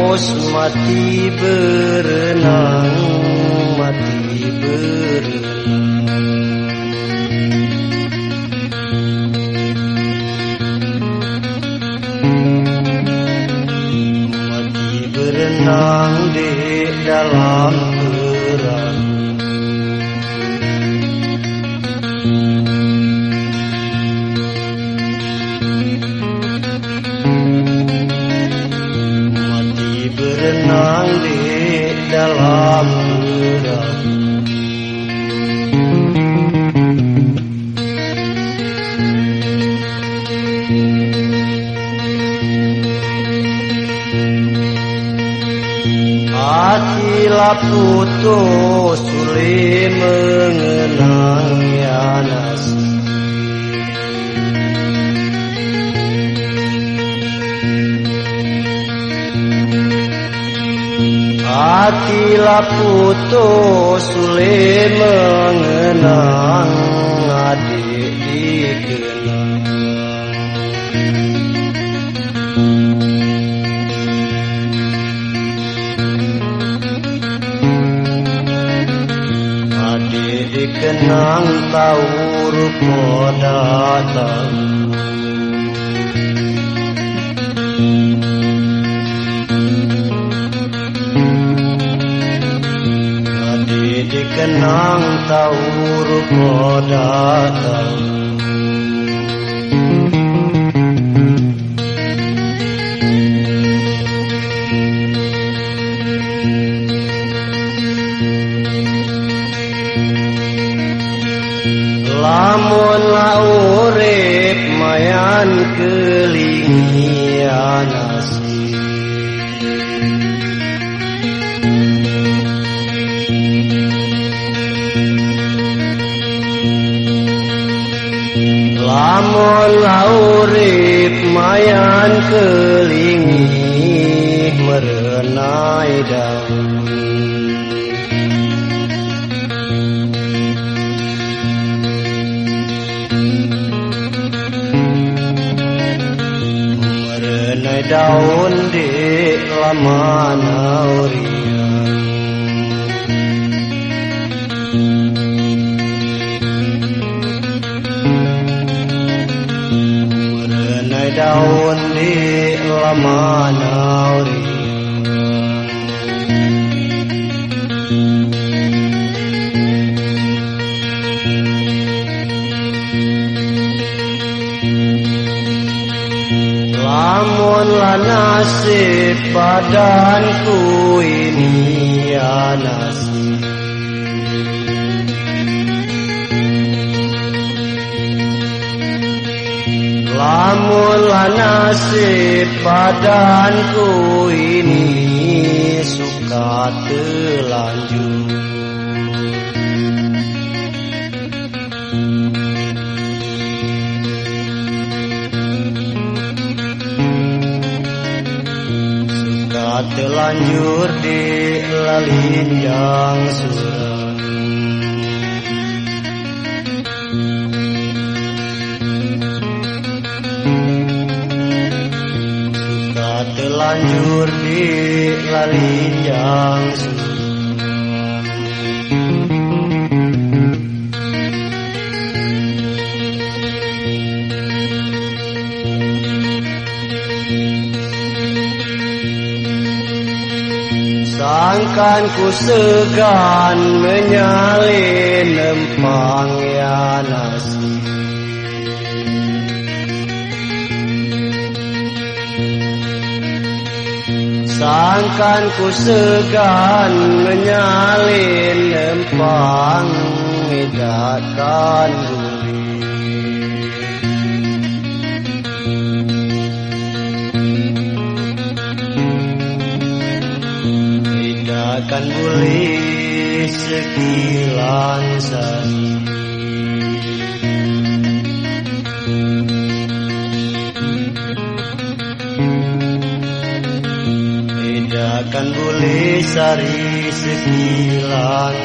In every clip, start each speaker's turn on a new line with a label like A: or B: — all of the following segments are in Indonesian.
A: latikos mati berenang Mati berenang tanto telanjur di lalinjang surat Suka telanjur di lalinjang ku segan menyalin lempang ya nasi Sangkan ku segan menyalin lempang Midakan akan boleh sekilan Tidak akan boleh sari sekilan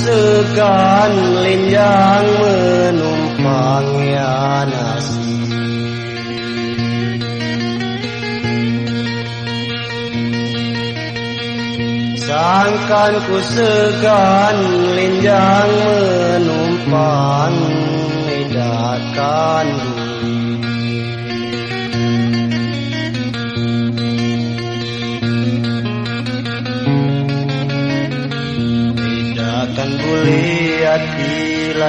A: Segan linjang menumpang ya nasi Sangkan ku segan linjang menumpang Idakan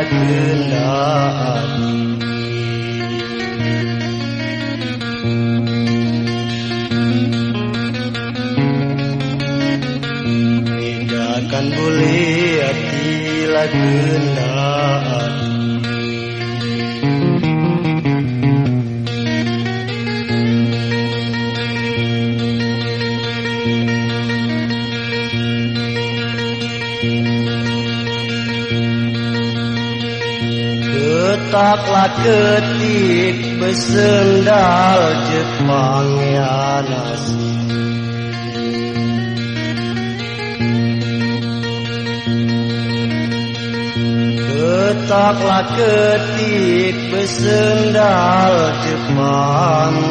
A: Allah. Ketik besendal Jepang nasi Ketaklah ketik besendal Jepang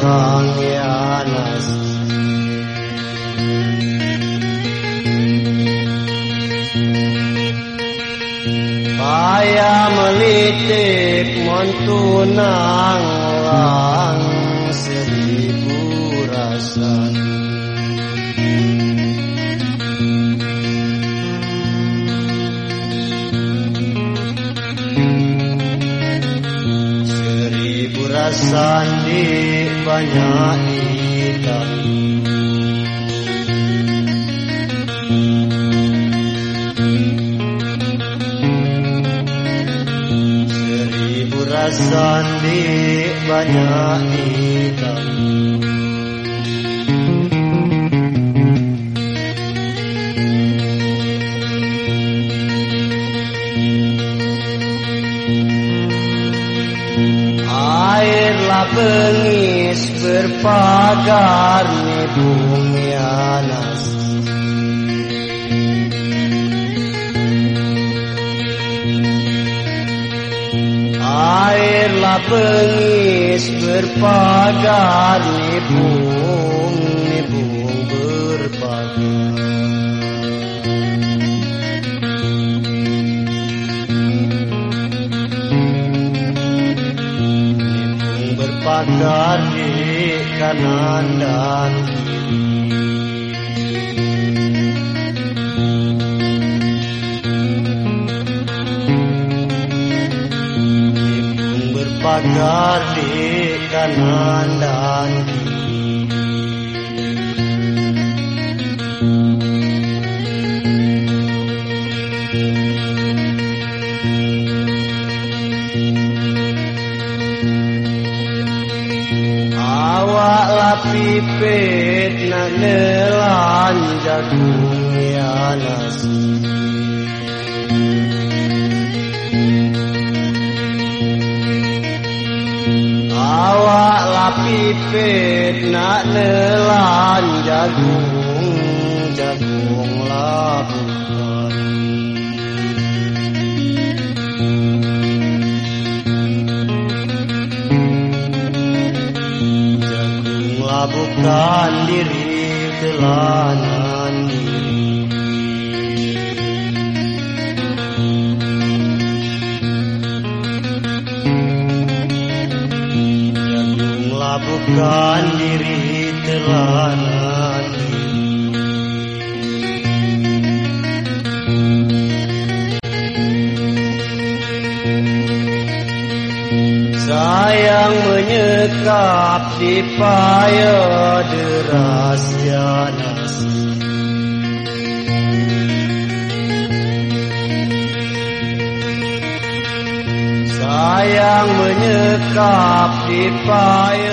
A: Bhagavan yang menyekap di paya deras Sayang menyekap di paya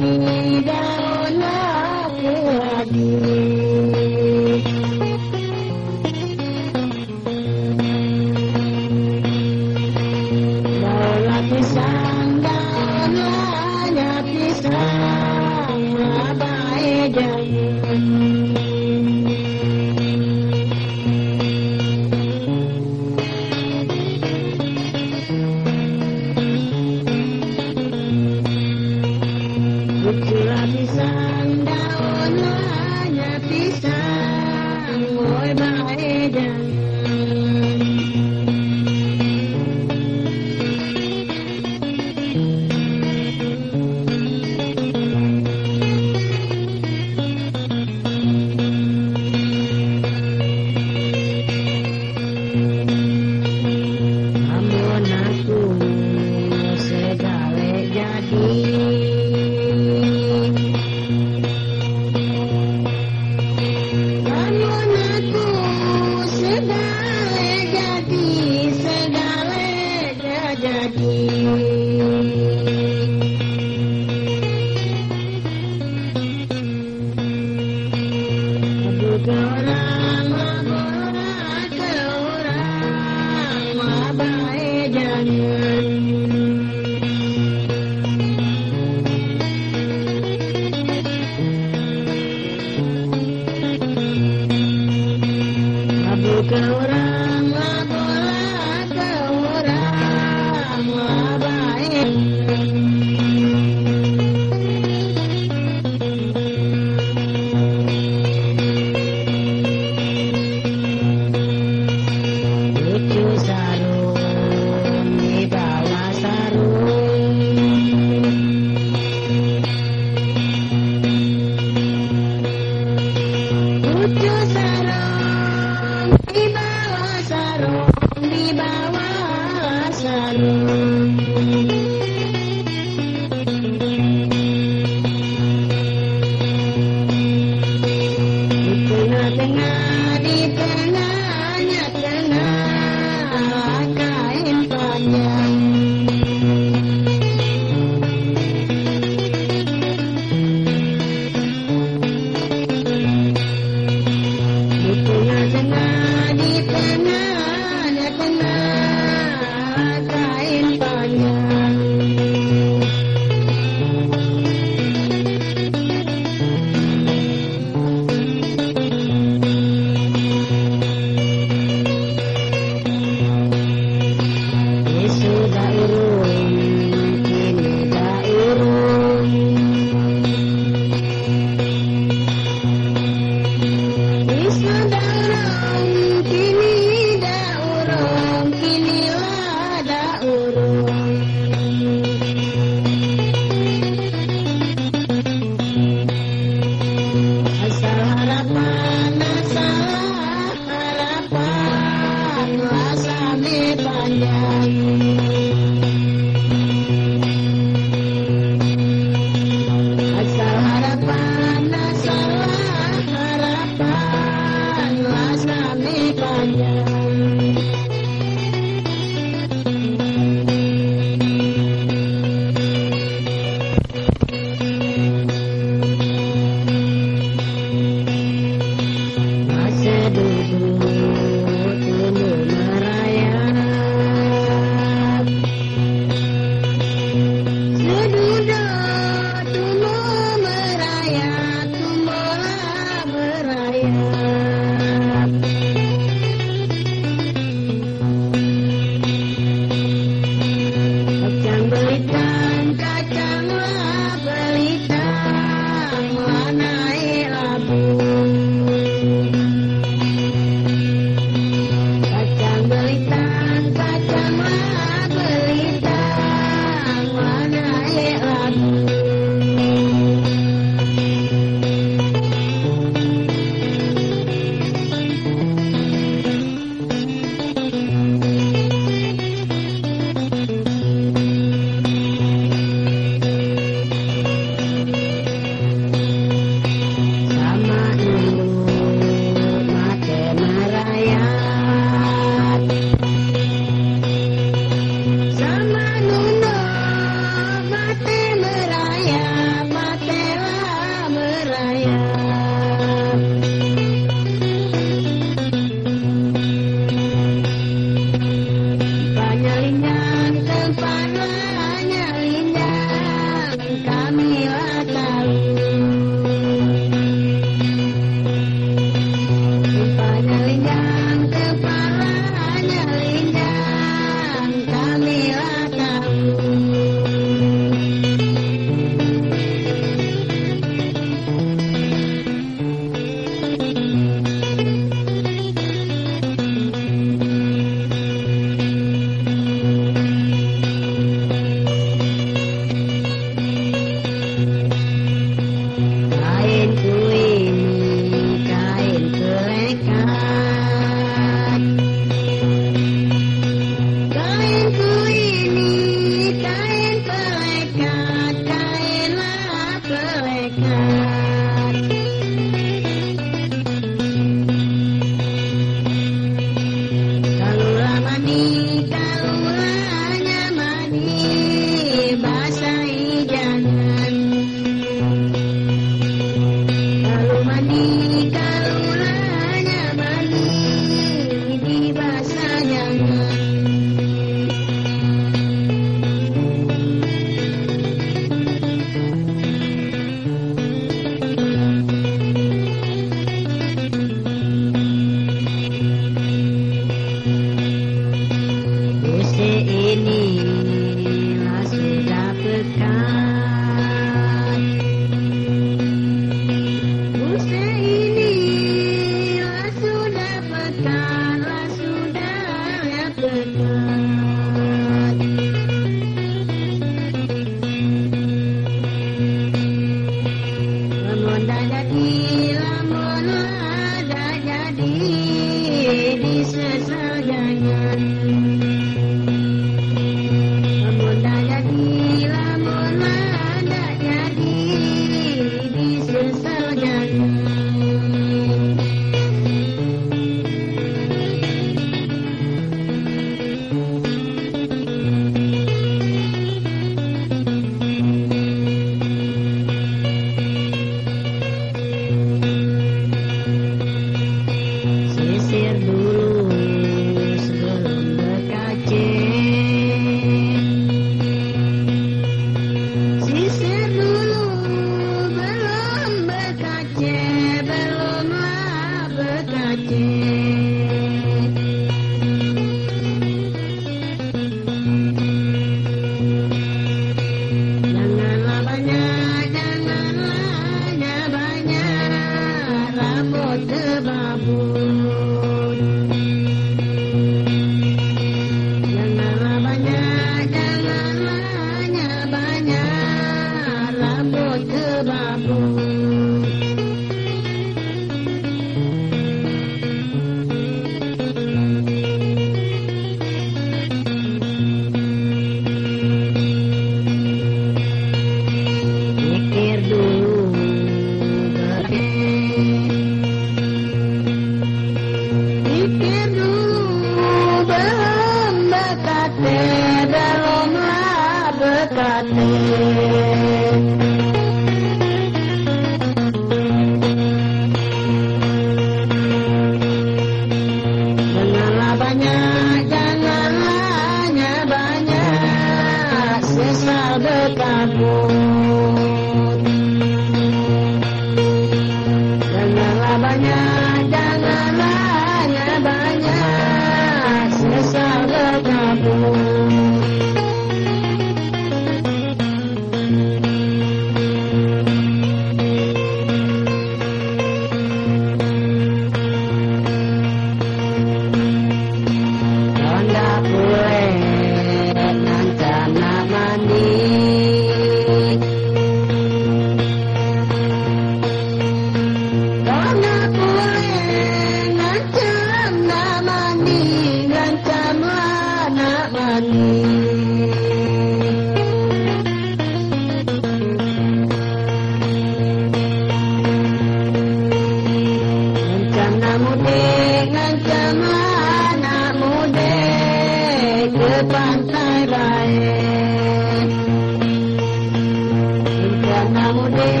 A: ध्यानमुदे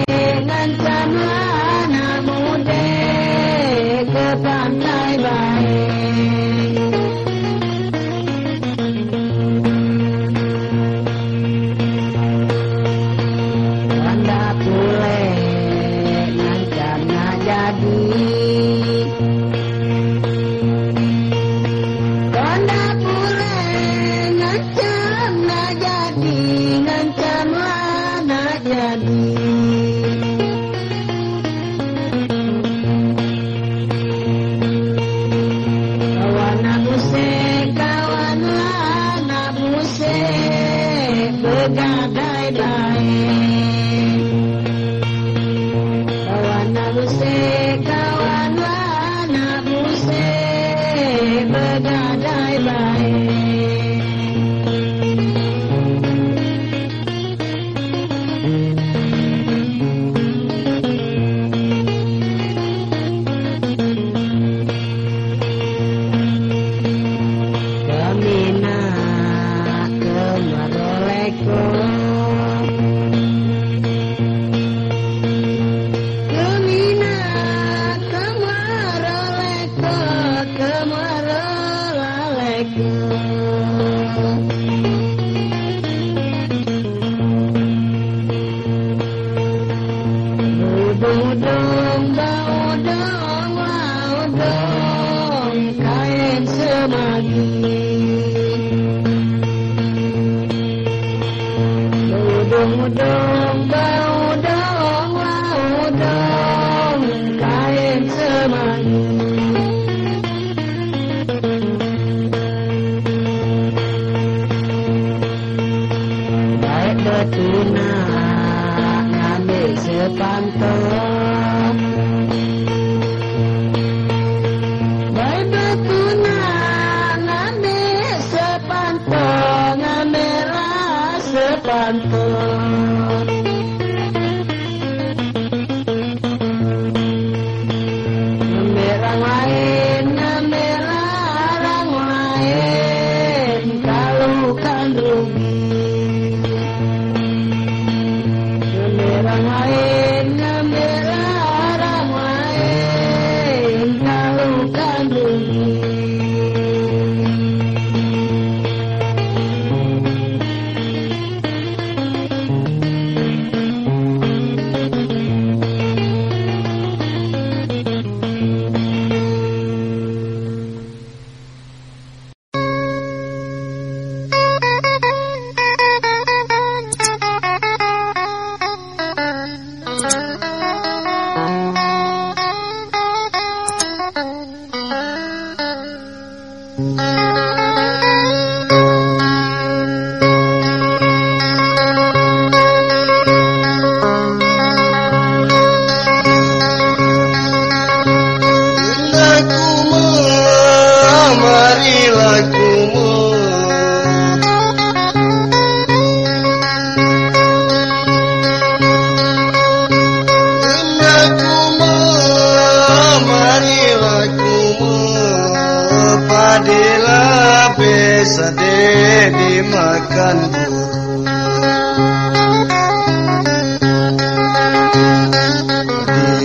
A: sedih dimakan. Burung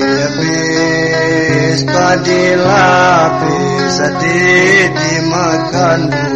A: Dilapis padi lapis sedih dimakan. burung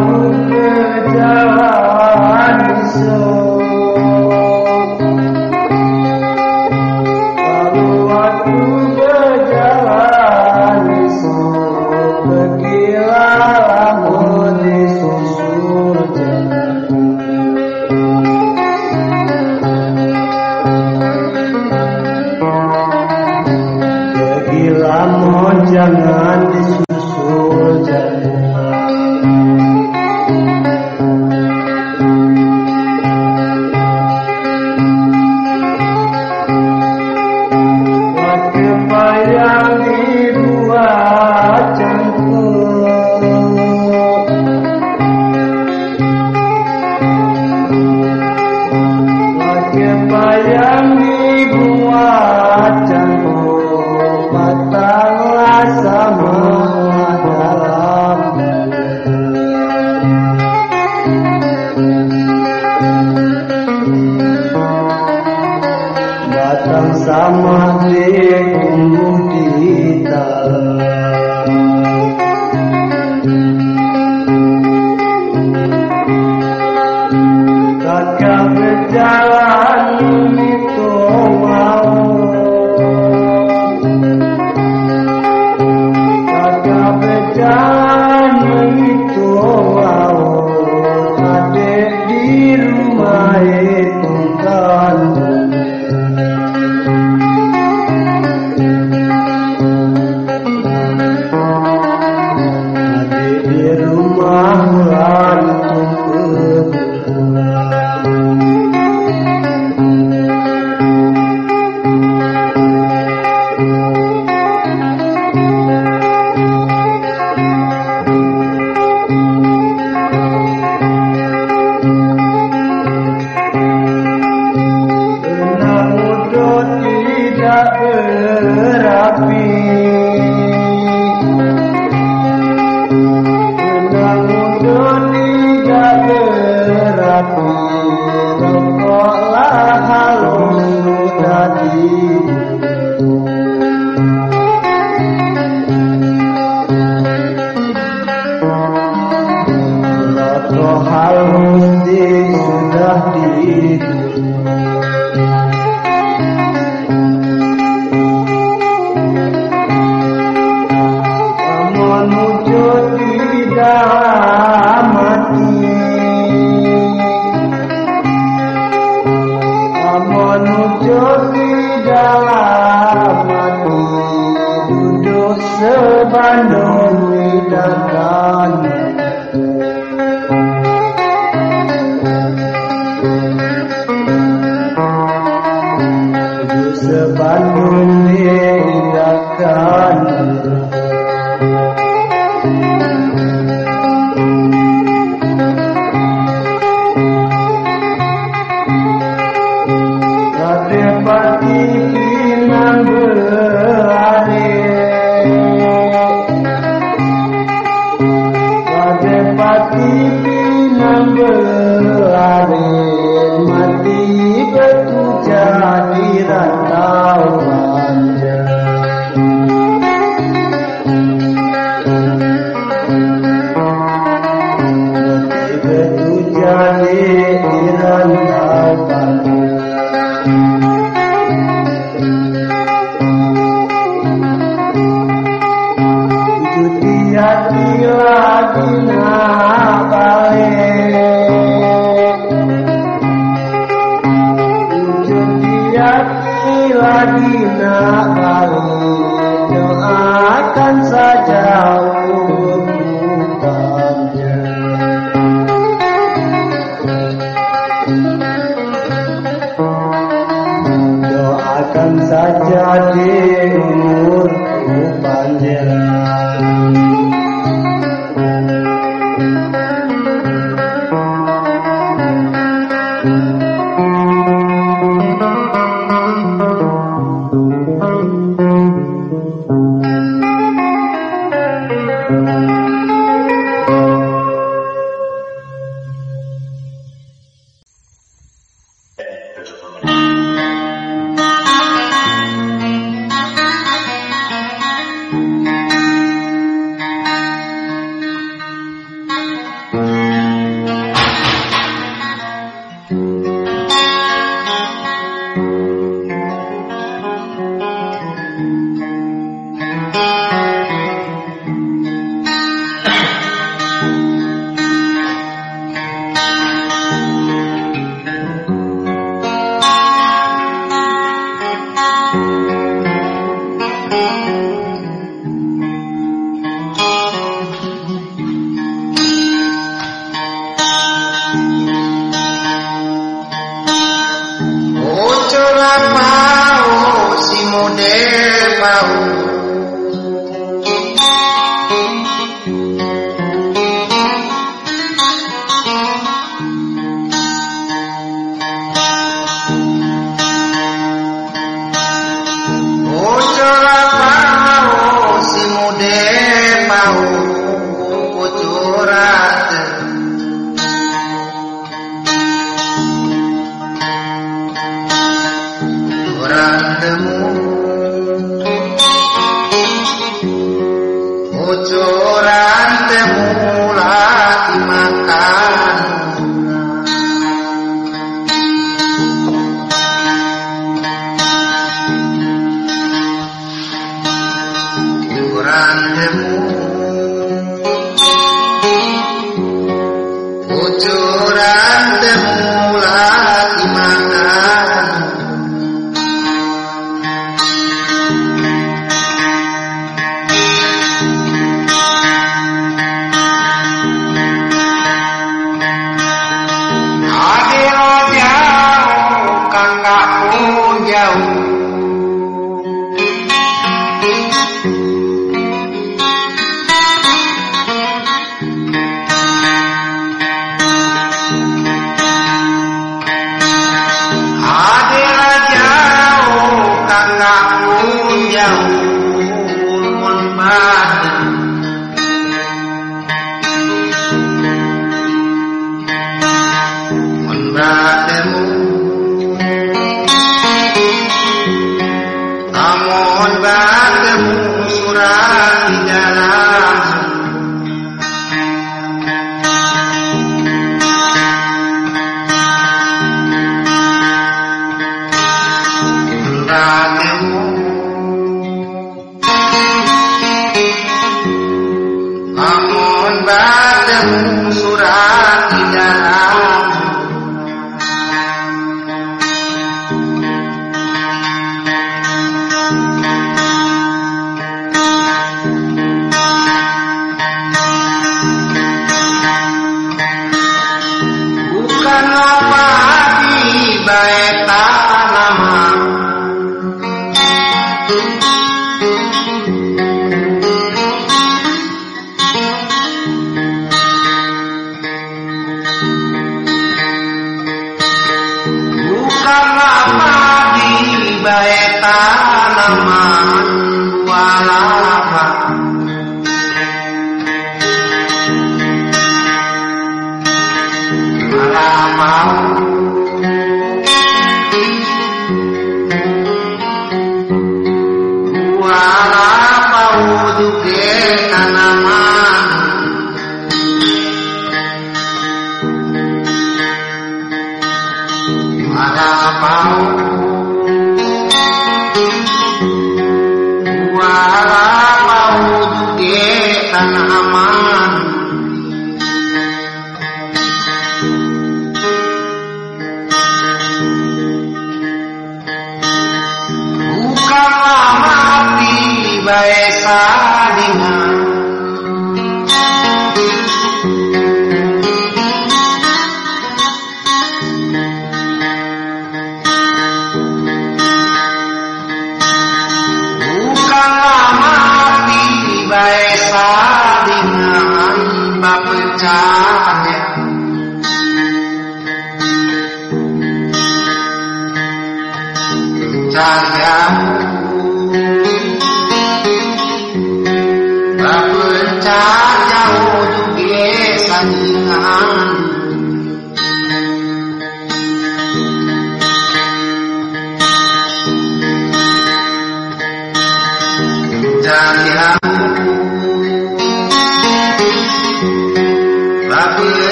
A: mati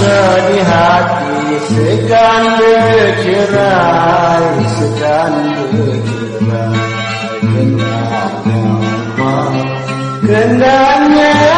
A: sedih hati segan bercerai segan bercerai kendanya kendanya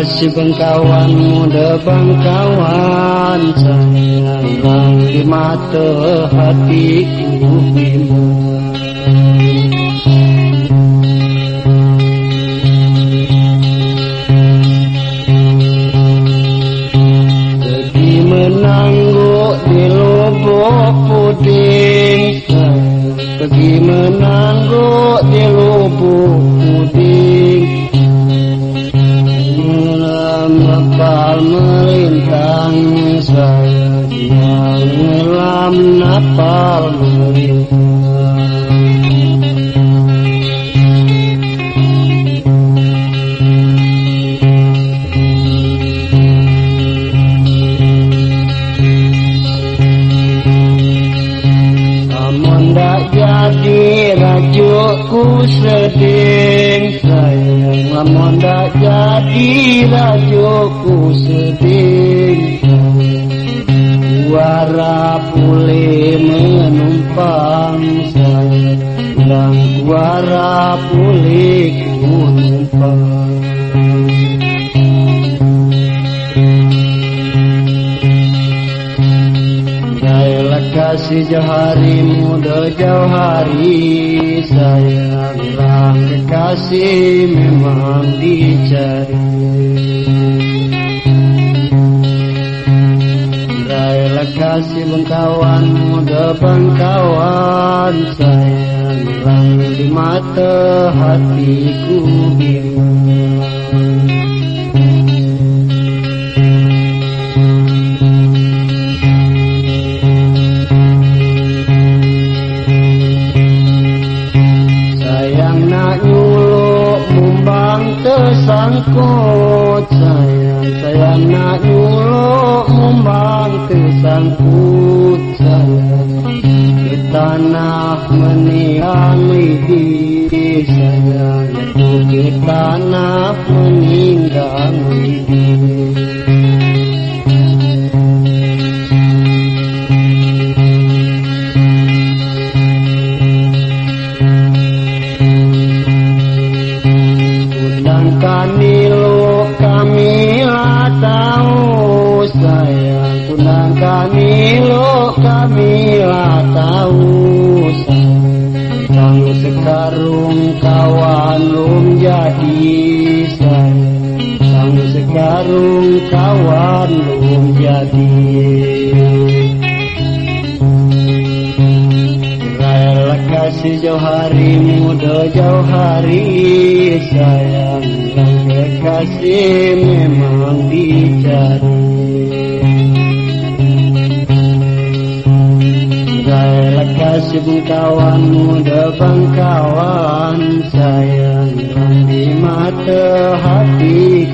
A: Railah kasih bangkawan muda bangkawan sayang Lang di mata hatiku bimbang Pergi menangguk di lubuk puding jadi rajukku seding sayang Amun dak jadi rajukku suara pulih ku numpang Jailah kasih jauh hari muda jauh hari Sayanglah kekasih memang dicari. Jailah kasih bangkawan muda bangkawan Sayanglah di mata hatiku Sayang nak nyuluk mumbang tersangkut गिरिशय यतिकीर्ताना Rela kasih jauh hari muda jauh hari sayang Yang kekasih memang dicari. Rela kasih bangkawan muda bangkawan sayang Yang di mata hatiku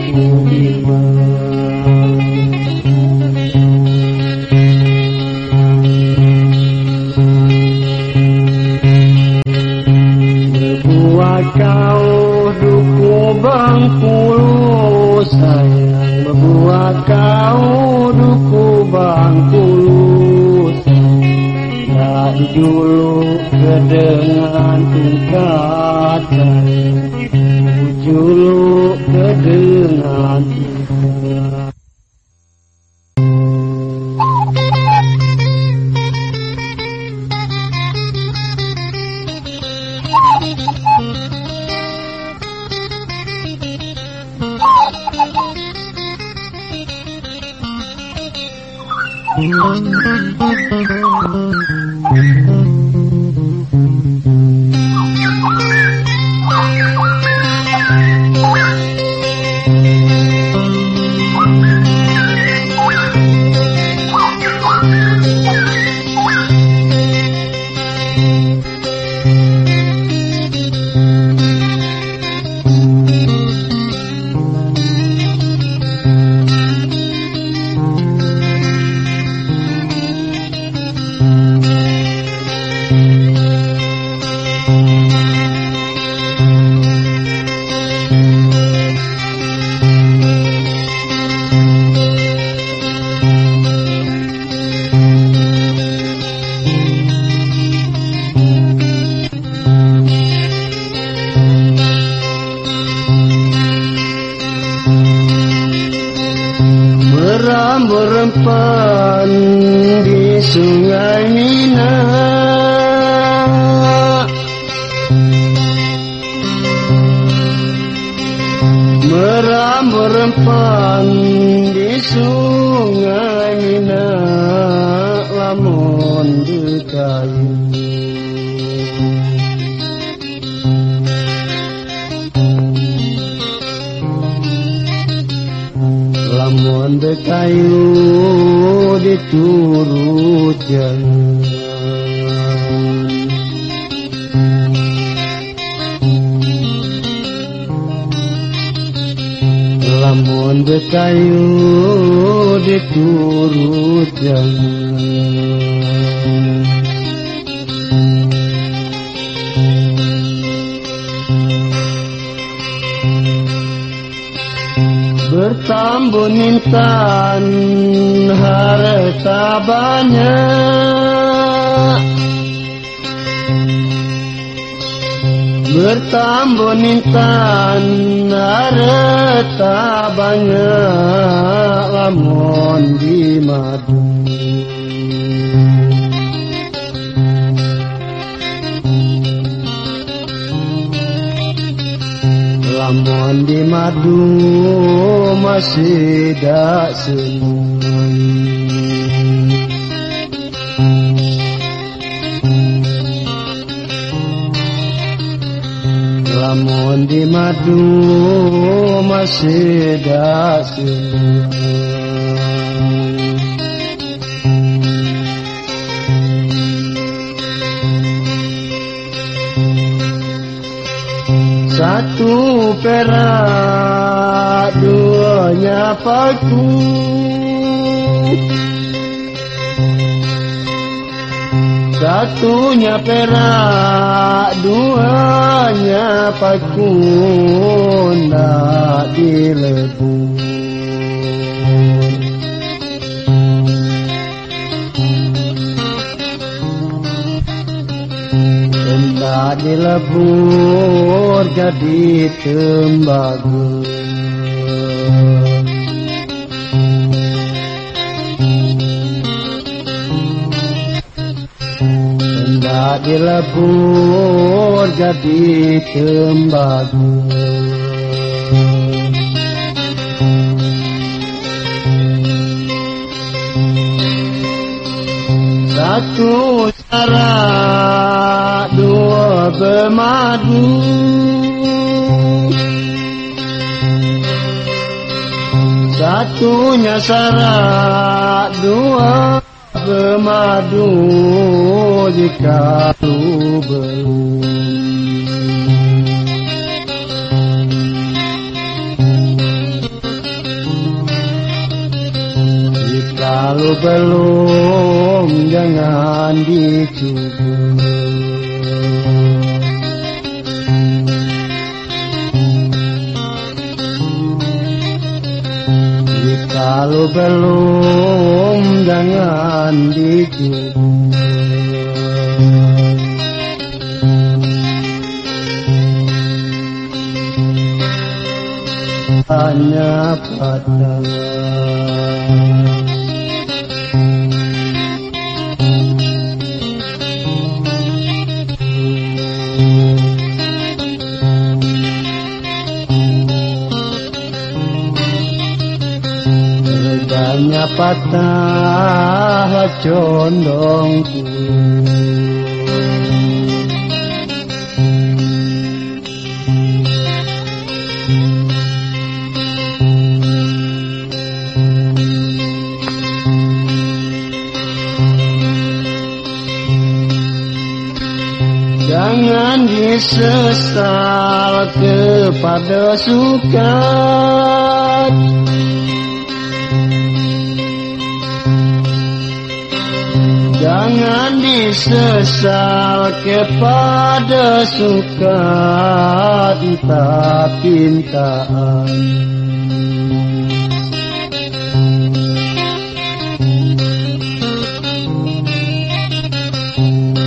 A: dulu kedengaran tingkatan madu masih dak senang Satu perak duanya paku Satunya perak duanya paku Nak dilebur. Hendak dilebur jadi tembaga Hendak dilebur jadi tembaga Satu cara dua bermadu. Satunya syarat dua bermadu jika lu belum. Jika lu belum jangan dicoba Jika lu belum jangan dicoba Hanya padangan patah condongku Jangan disesal kepada sukat Jangan disesal kepada sukat tak pintaan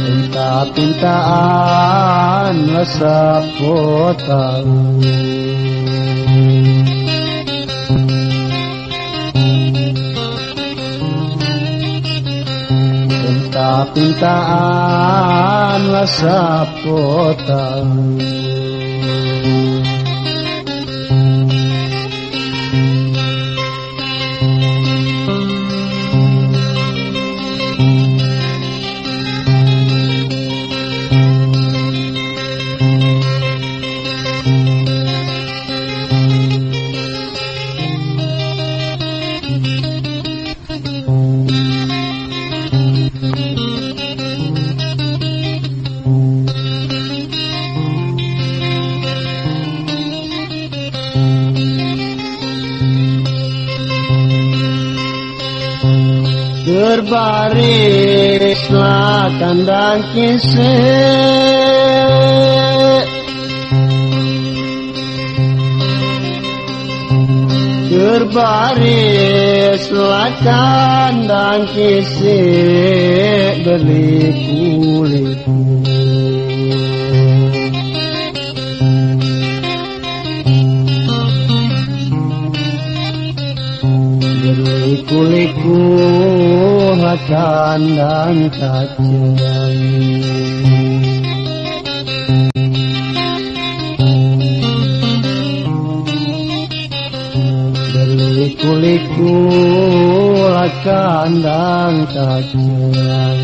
A: Pinta-pintaan rasa Pinta-pintaan rasa tahu Berbarislah kandang kisah Berbarislah kandang kisah Beli kulit Liku-liku kandang kacang Liku-liku kandang kacang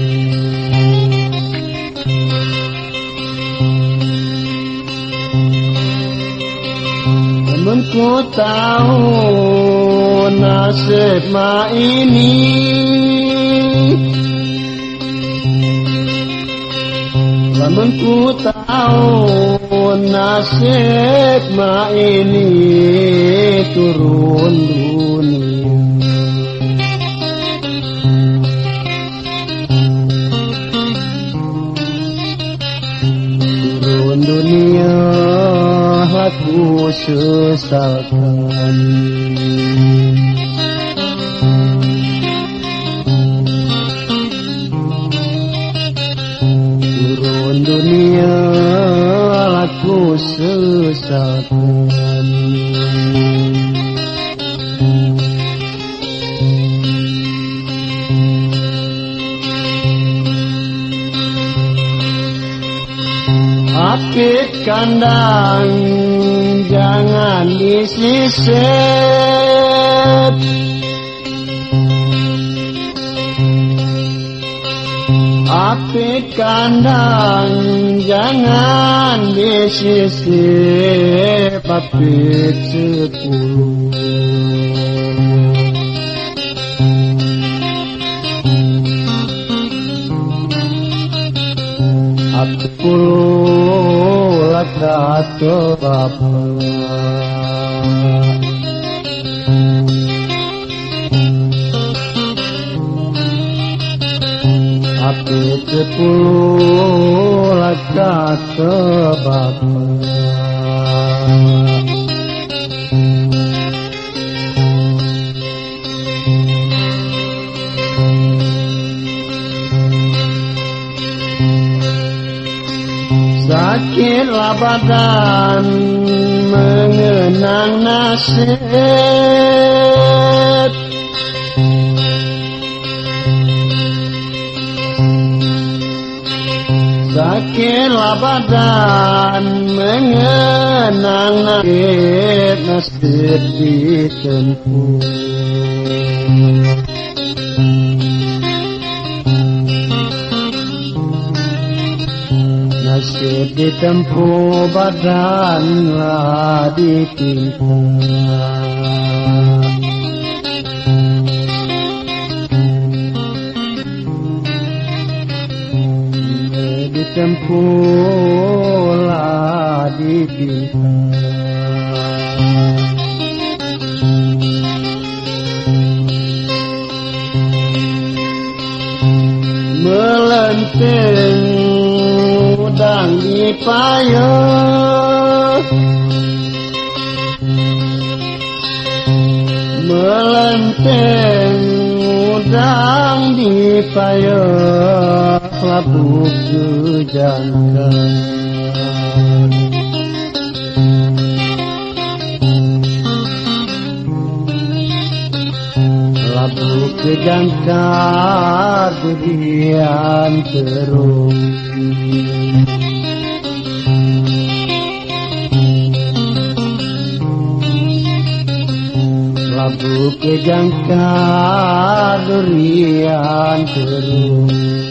A: Namun ku tahu nasib ma ini Namun ku tahu nasib ma ini turun dunia. Turun dunia aku sesalkan sesalkan Apit kandang jangan disisip kandang jangan disisip Apit sepuluh. Aku lakat bapa Aku sepuluh Sakitlah badan mengenang nasib Sakitlah badan mengenang nakit nasib ditempuh Nasib ditempuh badanlah ditimpa Ditempuhlah ditimpa Melenteng udang di payung Melenteng udang di payung Labuk jujangkan Labu kejangkar budian terus. Labu kejangkar durian terus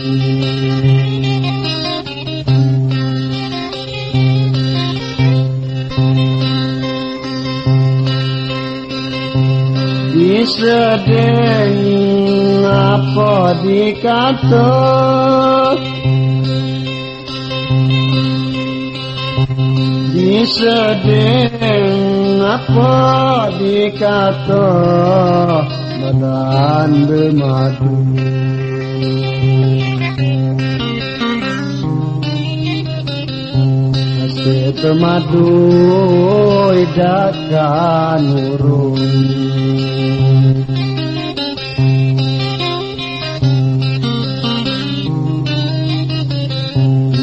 A: Disedeng apa dikata Disedeng apa dikata Badan bermadu Nasib bermadu Idakan urung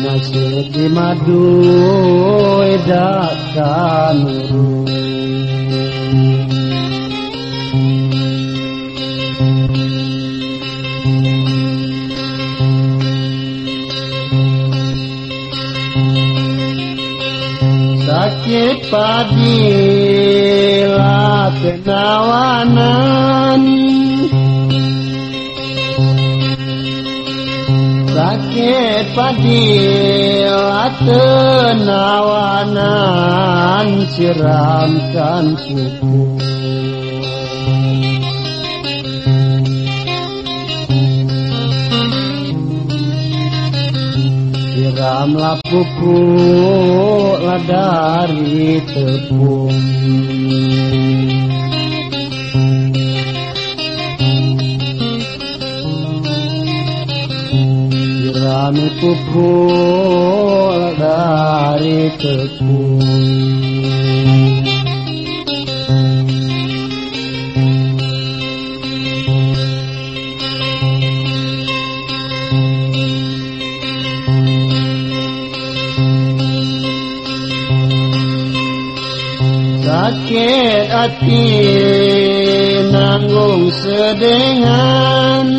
A: Nasib di madu edakan Sakit padi kenawanan Sakit padi tenawanan siramkan suku Siramlah pupuk lah dari tepung. Sirami pupuk dari tepung hati nanggung sedengan.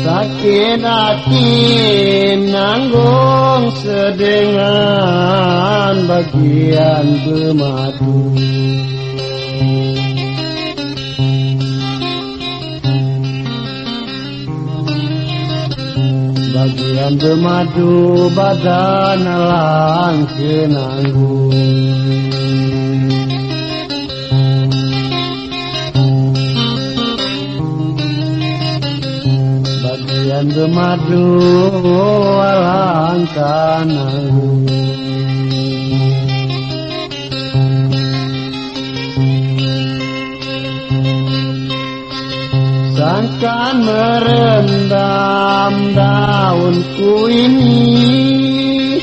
A: Sakit hati nanggung sedengan bagian bermadu Bagian bermadu badan alang kenanggung Bagian bermadu alang kananggung Sangkan merendam daunku ini.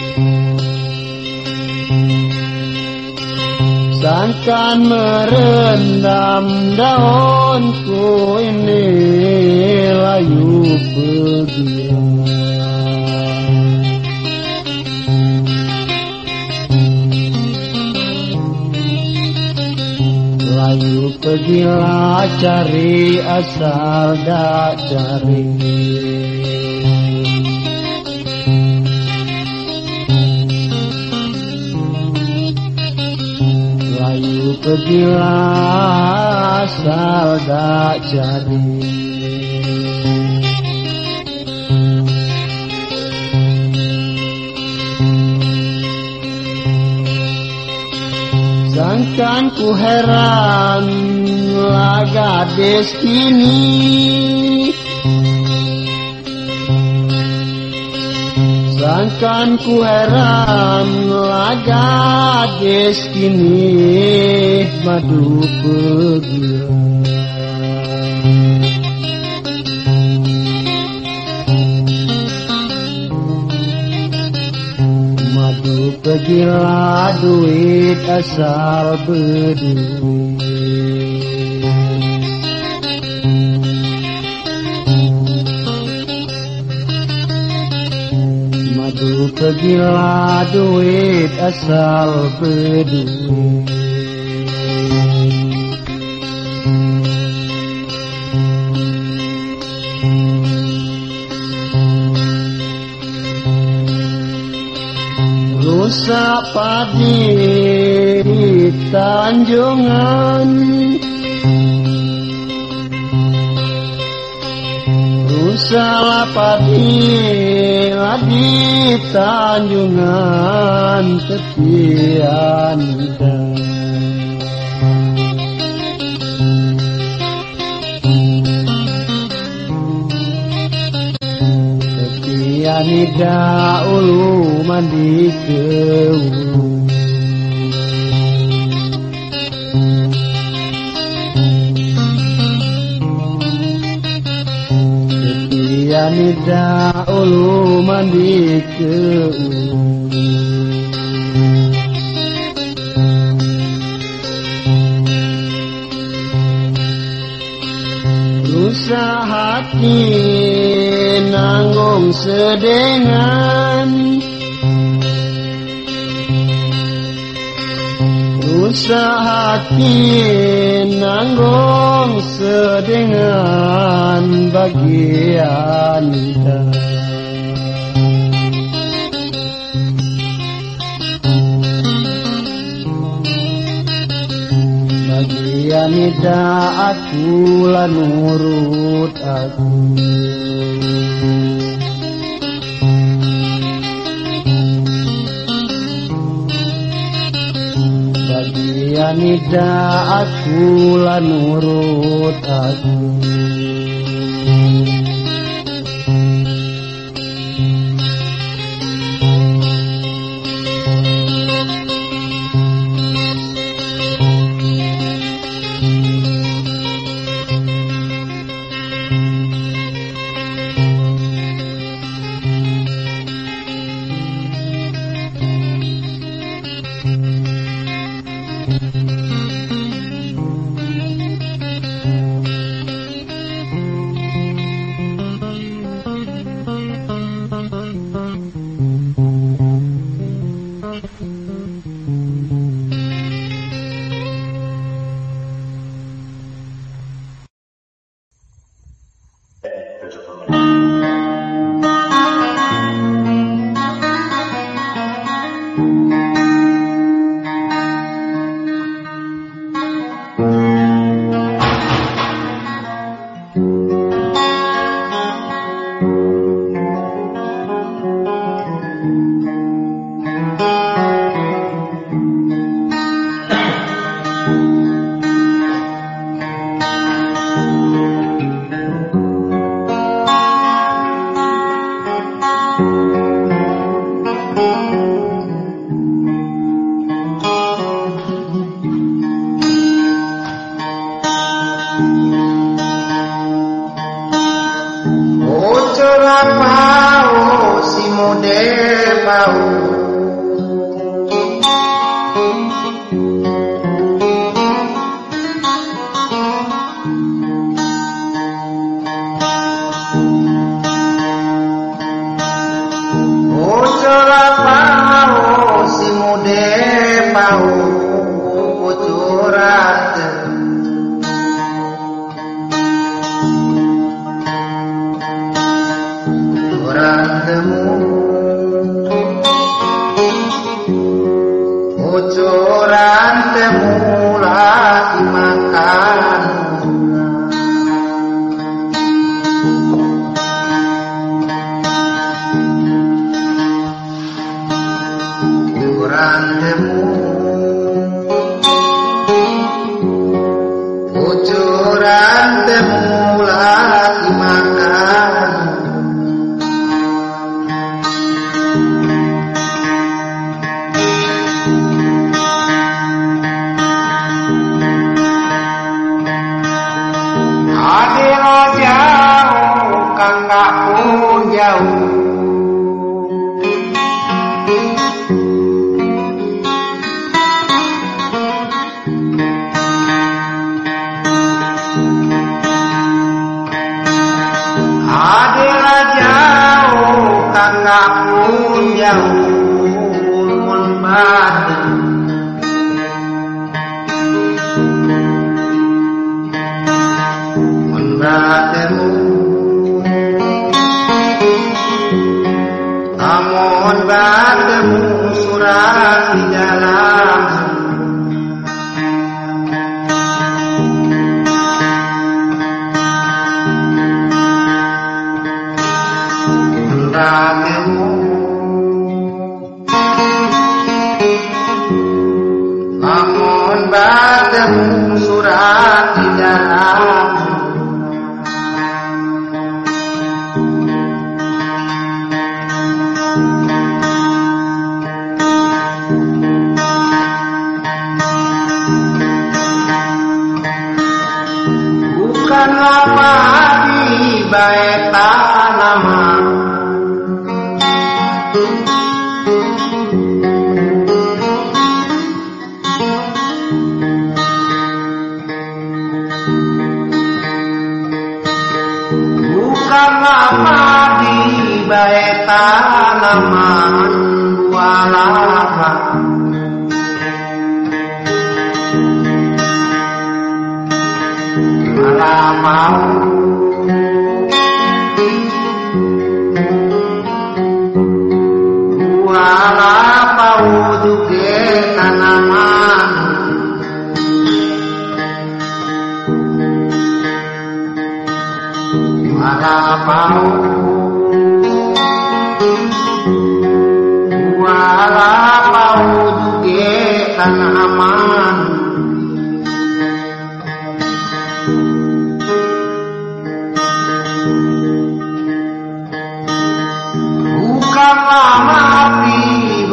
A: Sangkan merendam daunku ini Layu pergian Pergilah cari asal dak cari Layu pergilah asal dak cari Sangkan ku heran laga destini Sangkan ku heran laga destini Madu pergilah Pergilah duit asal berduit Madu pergilah duit asal berduit Rusak padi di Tanjungan. Rusak padi di Tanjungan Tepian dan Tianida ulu mandi ke ulu Tianida ulu mandi ke ulu Rusak hati nanggung sedengan. Rusak hati nanggung sedengan bagian dan Bagian aku lan nurut aku Bagian ida aku lan nurut aku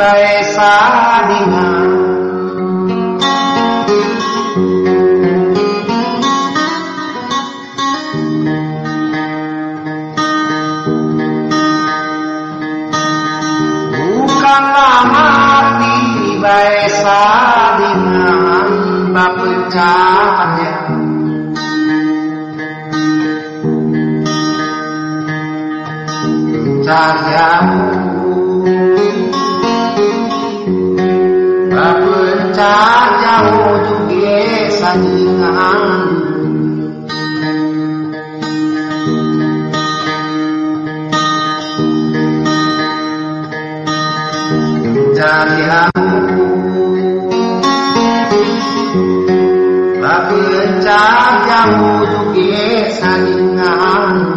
B: tay xa đi nào bukanlah mati baisa dengan bapecahnya Cahaya hati-hati Tapi cak yang mutu kisaningan